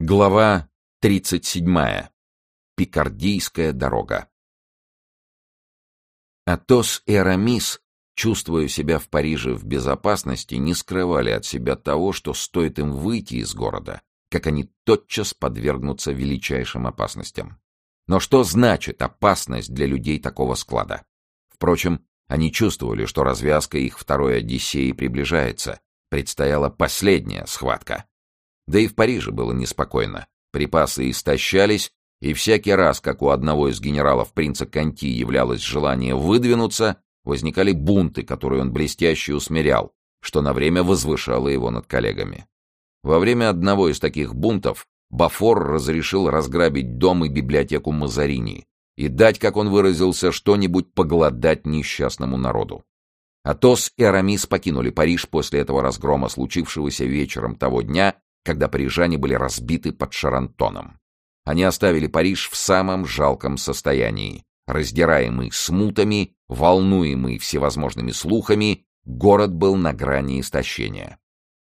Глава 37. Пикардийская дорога. Атос и Арамис, чувствуя себя в Париже в безопасности, не скрывали от себя того, что стоит им выйти из города, как они тотчас подвергнутся величайшим опасностям. Но что значит опасность для людей такого склада? Впрочем, они чувствовали, что развязка их второй Одиссеи приближается, предстояла последняя схватка. Да и в Париже было неспокойно. Припасы истощались, и всякий раз, как у одного из генералов принца Конти являлось желание выдвинуться, возникали бунты, которые он блестяще усмирял, что на время возвышало его над коллегами. Во время одного из таких бунтов Бафор разрешил разграбить дом и библиотеку Мазарини и дать, как он выразился, что-нибудь поглодать несчастному народу. Атос и Арамис покинули Париж после этого разгрома, случившегося вечером того дня, когда парижане были разбиты под Шарантоном. Они оставили Париж в самом жалком состоянии. Раздираемый смутами, волнуемый всевозможными слухами, город был на грани истощения.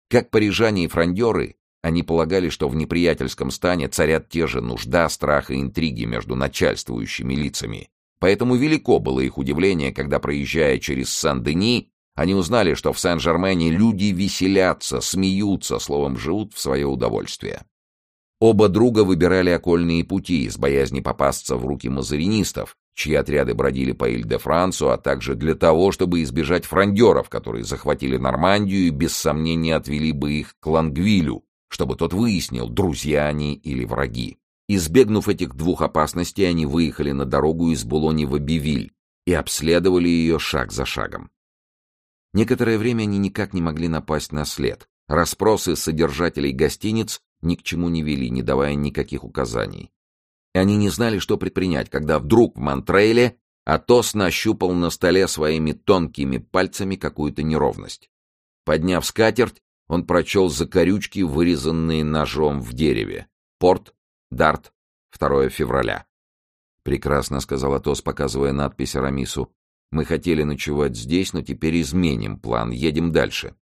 Как парижане и фрондеры, они полагали, что в неприятельском стане царят те же нужда, страх и интриги между начальствующими лицами. Поэтому велико было их удивление, когда, проезжая через Сан-Дени, они узнали, что в Сен-Жермене люди веселятся, смеются, словом, живут в свое удовольствие. Оба друга выбирали окольные пути из боязни попасться в руки мазаринистов, чьи отряды бродили по Иль-де-Франсу, а также для того, чтобы избежать фрондеров, которые захватили Нормандию и без сомнения отвели бы их к Лангвилю, чтобы тот выяснил, друзья они или враги. Избегнув этих двух опасностей, они выехали на дорогу из Булони в Абивиль и обследовали ее шаг за шагом. Некоторое время они никак не могли напасть на след. Распросы содержателей гостиниц ни к чему не вели, не давая никаких указаний. И они не знали, что предпринять, когда вдруг в Монтрейле Атос нащупал на столе своими тонкими пальцами какую-то неровность. Подняв скатерть, он прочел закорючки, вырезанные ножом в дереве. Порт, Дарт, 2 февраля. «Прекрасно», — сказал Атос, показывая надпись Арамису. Мы хотели ночевать здесь, но теперь изменим план, едем дальше.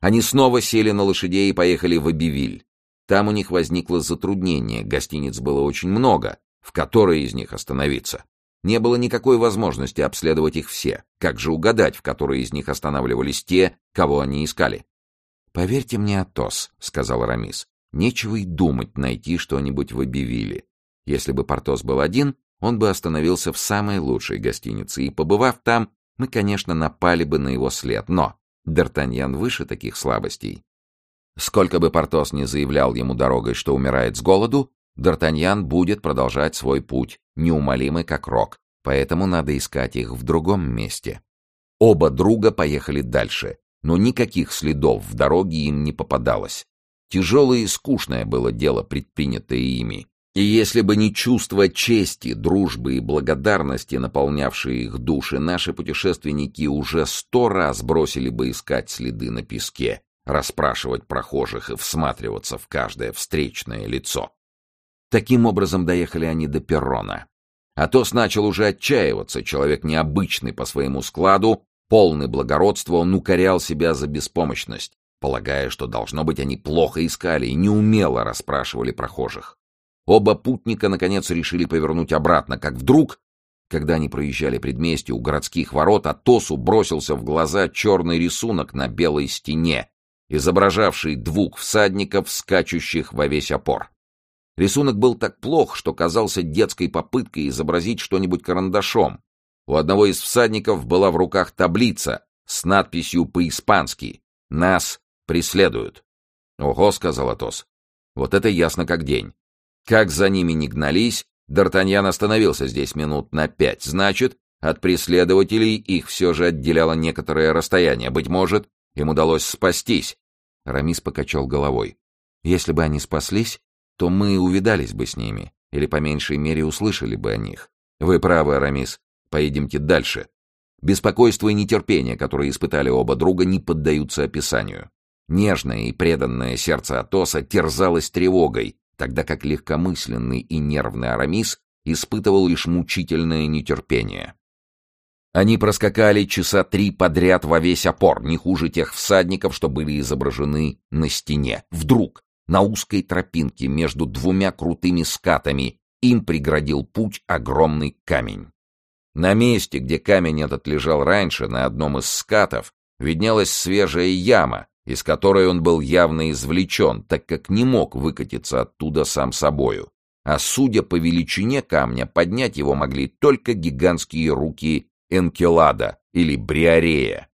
Они снова сели на лошадей и поехали в Абивиль. Там у них возникло затруднение, гостиниц было очень много, в которой из них остановиться. Не было никакой возможности обследовать их все. Как же угадать, в которой из них останавливались те, кого они искали? «Поверьте мне, Атос», — сказал Рамис, — «нечего и думать найти что-нибудь в Абивиле. Если бы Портос был один, он бы остановился в самой лучшей гостинице, и, побывав там, мы, конечно, напали бы на его след, но Д'Артаньян выше таких слабостей. Сколько бы Портос не заявлял ему дорогой, что умирает с голоду, Д'Артаньян будет продолжать свой путь, неумолимый как рок, поэтому надо искать их в другом месте. Оба друга поехали дальше, но никаких следов в дороге им не попадалось. Тяжелое и скучное было дело, предпринятое ими. И если бы не чувство чести, дружбы и благодарности, наполнявшие их души, наши путешественники уже сто раз бросили бы искать следы на песке, расспрашивать прохожих и всматриваться в каждое встречное лицо. Таким образом доехали они до перрона. Атос начал уже отчаиваться, человек необычный по своему складу, полный благородства, он укорял себя за беспомощность, полагая, что, должно быть, они плохо искали и неумело расспрашивали прохожих. Оба путника, наконец, решили повернуть обратно, как вдруг, когда они проезжали предместье у городских ворот, Атосу бросился в глаза черный рисунок на белой стене, изображавший двух всадников, скачущих во весь опор. Рисунок был так плох, что казался детской попыткой изобразить что-нибудь карандашом. У одного из всадников была в руках таблица с надписью по-испански «Нас преследуют». «Ого», — сказал Атос, — «вот это ясно как день. Как за ними не гнались, Д'Артаньян остановился здесь минут на пять. Значит, от преследователей их все же отделяло некоторое расстояние. Быть может, им удалось спастись. Рамис покачал головой. Если бы они спаслись, то мы увидались бы с ними, или по меньшей мере услышали бы о них. Вы правы, Рамис. Поедемте дальше. Беспокойство и нетерпение, которые испытали оба друга, не поддаются описанию. Нежное и преданное сердце Атоса терзалось тревогой, тогда как легкомысленный и нервный Арамис испытывал лишь мучительное нетерпение. Они проскакали часа три подряд во весь опор, не хуже тех всадников, что были изображены на стене. Вдруг на узкой тропинке между двумя крутыми скатами им преградил путь огромный камень. На месте, где камень этот лежал раньше, на одном из скатов, виднелась свежая яма, из которой он был явно извлечен, так как не мог выкатиться оттуда сам собою. А судя по величине камня, поднять его могли только гигантские руки Энкелада или Бриарея.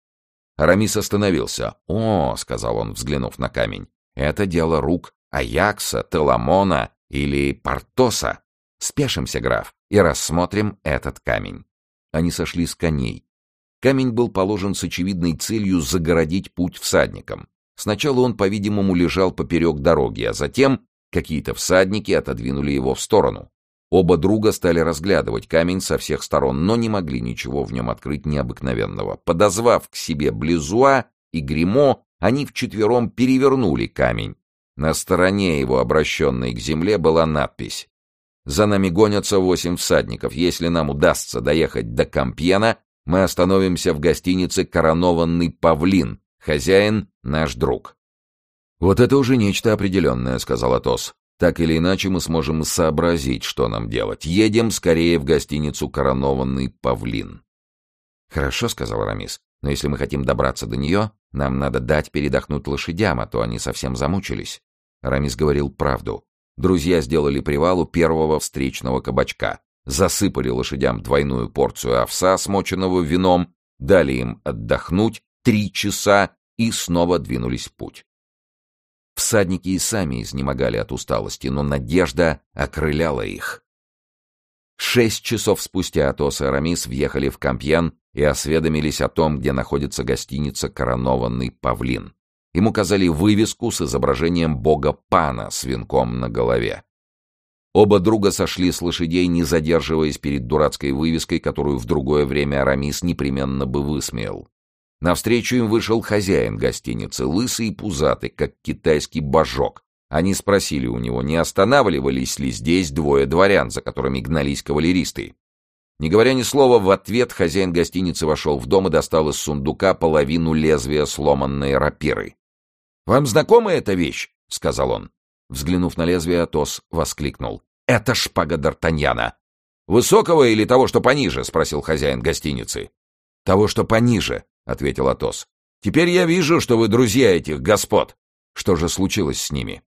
Арамис остановился. «О», — сказал он, взглянув на камень, — «это дело рук Аякса, Теламона или Портоса. Спешимся, граф, и рассмотрим этот камень». Они сошли с коней. Камень был положен с очевидной целью загородить путь всадникам. Сначала он, по-видимому, лежал поперек дороги, а затем какие-то всадники отодвинули его в сторону. Оба друга стали разглядывать камень со всех сторон, но не могли ничего в нем открыть необыкновенного. Подозвав к себе Близуа и Гримо, они вчетвером перевернули камень. На стороне его, обращенной к земле, была надпись «За нами гонятся восемь всадников. Если нам удастся доехать до Кампьена, мы остановимся в гостинице «Коронованный павлин». Хозяин — наш друг». «Вот это уже нечто определенное», — сказал Атос. «Так или иначе мы сможем сообразить, что нам делать. Едем скорее в гостиницу «Коронованный павлин». «Хорошо», — сказал Рамис. «Но если мы хотим добраться до нее, нам надо дать передохнуть лошадям, а то они совсем замучились». Рамис говорил правду. Друзья сделали привал у первого встречного кабачка засыпали лошадям двойную порцию овса, смоченного вином, дали им отдохнуть три часа и снова двинулись в путь. Всадники и сами изнемогали от усталости, но надежда окрыляла их. Шесть часов спустя Атос и Арамис въехали в Кампьян и осведомились о том, где находится гостиница «Коронованный павлин». Им указали вывеску с изображением бога Пана с венком на голове. Оба друга сошли с лошадей, не задерживаясь перед дурацкой вывеской, которую в другое время Арамис непременно бы высмеял. Навстречу им вышел хозяин гостиницы, лысый и пузатый, как китайский божок. Они спросили у него, не останавливались ли здесь двое дворян, за которыми гнались кавалеристы. Не говоря ни слова, в ответ хозяин гостиницы вошел в дом и достал из сундука половину лезвия сломанной рапиры. «Вам знакома эта вещь?» — сказал он. Взглянув на лезвие, Атос воскликнул. «Это шпага Д'Артаньяна!» «Высокого или того, что пониже?» — спросил хозяин гостиницы. «Того, что пониже», — ответил Атос. «Теперь я вижу, что вы друзья этих господ. Что же случилось с ними?»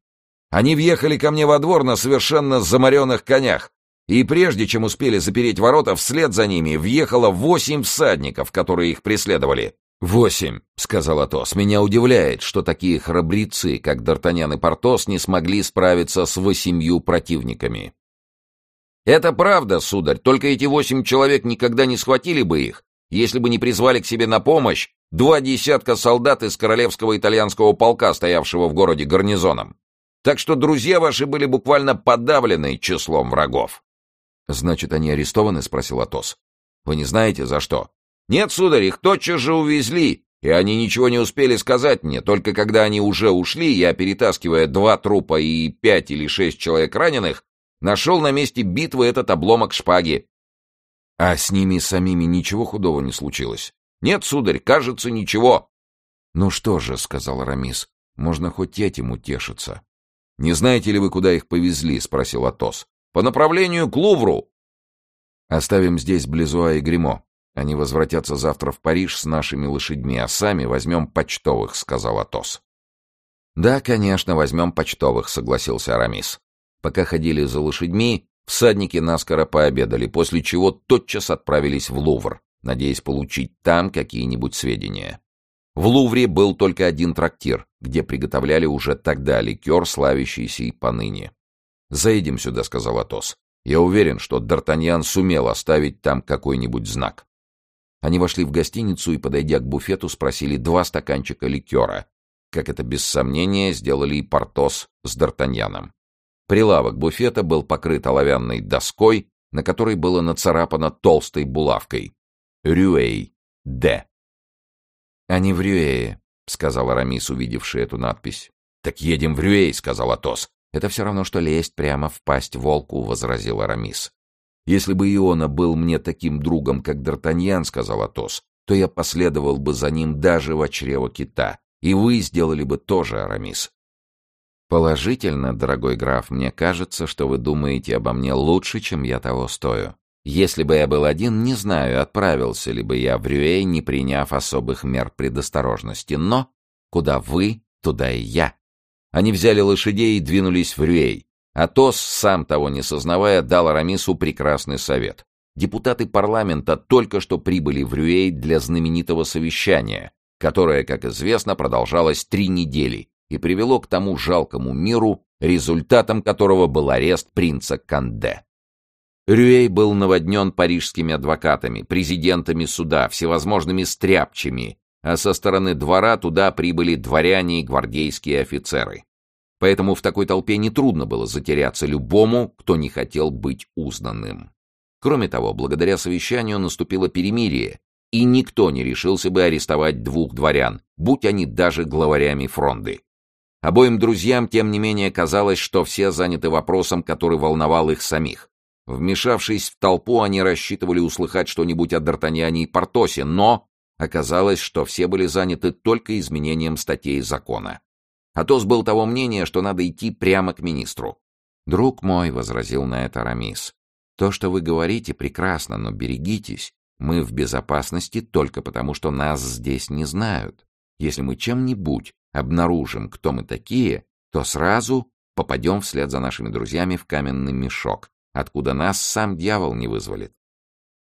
«Они въехали ко мне во двор на совершенно замаренных конях, и прежде чем успели запереть ворота, вслед за ними въехало восемь всадников, которые их преследовали. «Восемь», — сказал Атос. «Меня удивляет, что такие храбрецы, как Д'Артаньян и Портос, не смогли справиться с восемью противниками». «Это правда, сударь, только эти восемь человек никогда не схватили бы их, если бы не призвали к себе на помощь два десятка солдат из королевского итальянского полка, стоявшего в городе гарнизоном. Так что друзья ваши были буквально подавлены числом врагов». «Значит, они арестованы?» — спросил Атос. «Вы не знаете, за что?» Нет, сударь, их тотчас же увезли, и они ничего не успели сказать мне, только когда они уже ушли, я, перетаскивая два трупа и пять или шесть человек раненых, нашел на месте битвы этот обломок шпаги. А с ними самими ничего худого не случилось? Нет, сударь, кажется, ничего. Ну что же, — сказал Рамис, — можно хоть этим утешиться. Не знаете ли вы, куда их повезли? — спросил Атос. По направлению к Лувру. Оставим здесь Близуа и Гримо. Они возвратятся завтра в Париж с нашими лошадьми, а сами возьмем почтовых», — сказал Атос. «Да, конечно, возьмем почтовых», — согласился Арамис. Пока ходили за лошадьми, всадники наскоро пообедали, после чего тотчас отправились в Лувр, надеясь получить там какие-нибудь сведения. В Лувре был только один трактир, где приготовляли уже тогда ликер, славящийся и поныне. «Заедем сюда», — сказал Атос. «Я уверен, что Д'Артаньян сумел оставить там какой-нибудь знак». Они вошли в гостиницу и, подойдя к буфету, спросили два стаканчика ликера, как это без сомнения сделали и Портос с Д'Артаньяном. Прилавок буфета был покрыт оловянной доской, на которой было нацарапано толстой булавкой «Рюэй Д». «Они в Рюэе», — сказал Арамис, увидевший эту надпись. «Так едем в Рюэй», — сказал Атос. «Это все равно, что лезть прямо в пасть волку», — возразил Арамис. «Если бы Иона был мне таким другом, как Д'Артаньян, — сказал Атос, — то я последовал бы за ним даже в чрево кита, и вы сделали бы тоже, Арамис». Положительно, дорогой граф, мне кажется, что вы думаете обо мне лучше, чем я того стою. Если бы я был один, не знаю, отправился ли бы я в Рюэй, не приняв особых мер предосторожности. Но куда вы, туда и я. Они взяли лошадей и двинулись в Рюэй. Атос, сам того не сознавая, дал Арамису прекрасный совет. Депутаты парламента только что прибыли в Рюэй для знаменитого совещания, которое, как известно, продолжалось три недели и привело к тому жалкому миру, результатом которого был арест принца Канде. Рюэй был наводнен парижскими адвокатами, президентами суда, всевозможными стряпчими, а со стороны двора туда прибыли дворяне и гвардейские офицеры. Поэтому в такой толпе нетрудно было затеряться любому, кто не хотел быть узнанным. Кроме того, благодаря совещанию наступило перемирие, и никто не решился бы арестовать двух дворян, будь они даже главарями фронды. Обоим друзьям, тем не менее, казалось, что все заняты вопросом, который волновал их самих. Вмешавшись в толпу, они рассчитывали услыхать что-нибудь о Д'Артаньяне и Портосе, но оказалось, что все были заняты только изменением статей закона. Атос был того мнения, что надо идти прямо к министру. «Друг мой», — возразил на это Арамис, — «то, что вы говорите, прекрасно, но берегитесь. Мы в безопасности только потому, что нас здесь не знают. Если мы чем-нибудь обнаружим, кто мы такие, то сразу попадем вслед за нашими друзьями в каменный мешок, откуда нас сам дьявол не вызволит.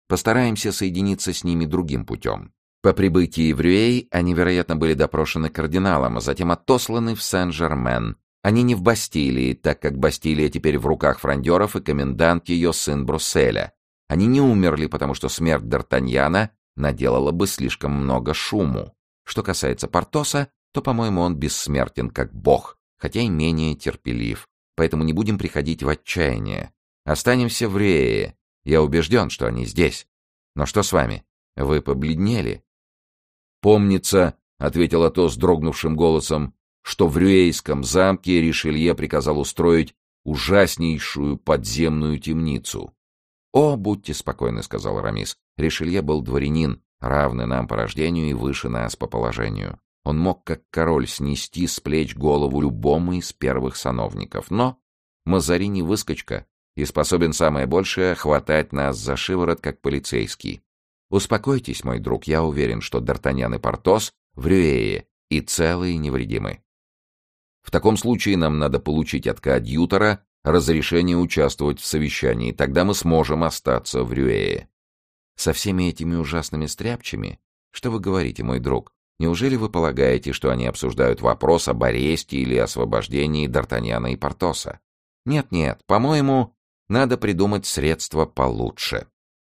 Постараемся соединиться с ними другим путем. По прибытии в Рюэй они, вероятно, были допрошены кардиналом, а затем отосланы в Сен-Жермен. Они не в Бастилии, так как Бастилия теперь в руках фрондеров и комендант ее сын Брусселя. Они не умерли, потому что смерть Д'Артаньяна наделала бы слишком много шуму. Что касается Портоса, то, по-моему, он бессмертен, как бог, хотя и менее терпелив. Поэтому не будем приходить в отчаяние. Останемся в Рее. Я убежден, что они здесь. Но что с вами? Вы побледнели. «Помнится», — ответил Атос дрогнувшим голосом, что в Рюэйском замке Ришелье приказал устроить ужаснейшую подземную темницу. «О, будьте спокойны», — сказал Рамис. Ришелье был дворянин, равный нам по рождению и выше нас по положению. Он мог, как король, снести с плеч голову любому из первых сановников. Но Мазарини выскочка и способен самое большее хватать нас за шиворот, как полицейский. Успокойтесь, мой друг, я уверен, что Д'Артаньян и Портос в Рюэе и целые невредимы. В таком случае нам надо получить от коадьютора разрешение участвовать в совещании, тогда мы сможем остаться в Рюэе. Со всеми этими ужасными стряпчами? Что вы говорите, мой друг? Неужели вы полагаете, что они обсуждают вопрос об аресте или освобождении Д'Артаньяна и Портоса? Нет-нет, по-моему, надо придумать средства получше.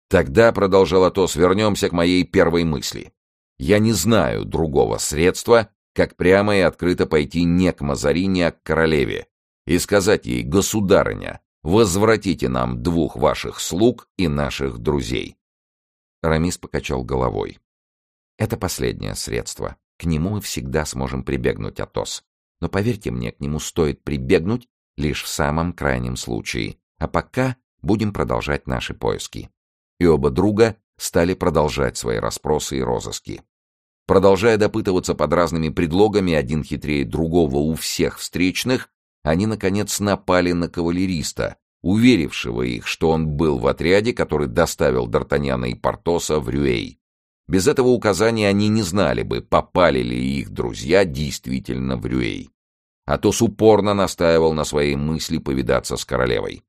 Тогда, — продолжал Атос, — вернемся к моей первой мысли. Я не знаю другого средства, как прямо и открыто пойти не к Мазарине, а к королеве, и сказать ей, государыня, возвратите нам двух ваших слуг и наших друзей. Рамис покачал головой. Это последнее средство. К нему мы всегда сможем прибегнуть, Атос. Но поверьте мне, к нему стоит прибегнуть лишь в самом крайнем случае. А пока будем продолжать наши поиски и оба друга стали продолжать свои расспросы и розыски. Продолжая допытываться под разными предлогами, один хитрее другого у всех встречных, они, наконец, напали на кавалериста, уверившего их, что он был в отряде, который доставил Д'Артаньяна и Портоса в Рюэй. Без этого указания они не знали бы, попали ли их друзья действительно в Рюэй. Атос упорно настаивал на своей мысли повидаться с королевой.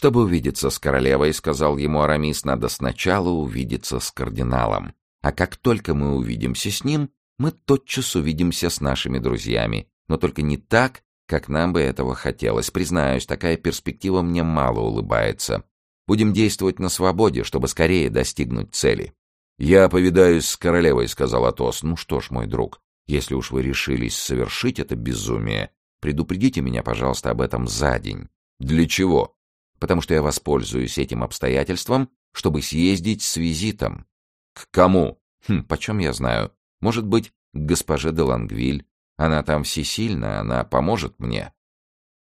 Чтобы увидеться с королевой, сказал ему Арамис, надо сначала увидеться с кардиналом. А как только мы увидимся с ним, мы тотчас увидимся с нашими друзьями. Но только не так, как нам бы этого хотелось. Признаюсь, такая перспектива мне мало улыбается. Будем действовать на свободе, чтобы скорее достигнуть цели. «Я повидаюсь с королевой», — сказал Атос. «Ну что ж, мой друг, если уж вы решились совершить это безумие, предупредите меня, пожалуйста, об этом за день». «Для чего?» Потому что я воспользуюсь этим обстоятельством, чтобы съездить с визитом. К кому? Хм, почем я знаю? Может быть, к госпоже де Лангвиль. Она там всесильна, она поможет мне.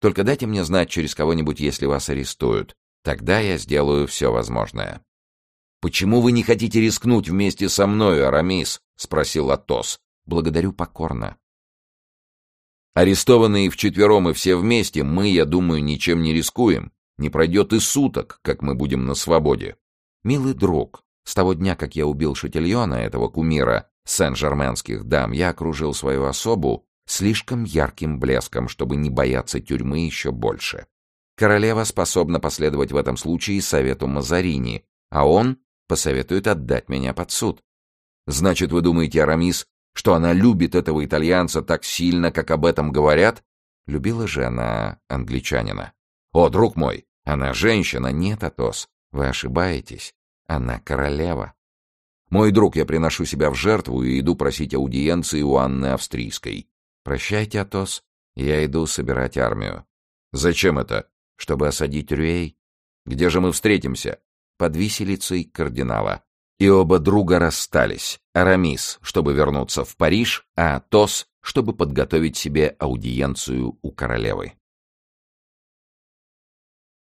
Только дайте мне знать через кого-нибудь, если вас арестуют. Тогда я сделаю все возможное. «Почему вы не хотите рискнуть вместе со мною, Арамис?» — спросил Атос. «Благодарю покорно. Арестованные вчетвером и все вместе, мы, я думаю, ничем не рискуем. Не пройдет и суток, как мы будем на свободе. Милый друг, с того дня, как я убил Шатильона, этого кумира сен-жерменских дам, я окружил свою особу слишком ярким блеском, чтобы не бояться тюрьмы еще больше. Королева способна последовать в этом случае совету Мазарини, а он посоветует отдать меня под суд. Значит, вы думаете, Арамис, что она любит этого итальянца так сильно, как об этом говорят? Любила же она англичанина. О, друг мой, она женщина, нет, Атос, вы ошибаетесь. Она королева. Мой друг, я приношу себя в жертву и иду просить аудиенции у Анны Австрийской. Прощайте, Атос, я иду собирать армию. Зачем это? Чтобы осадить Рюэй. Где же мы встретимся? Под виселицей кардинала. И оба друга расстались. Арамис, чтобы вернуться в Париж, а Атос, чтобы подготовить себе аудиенцию у королевы.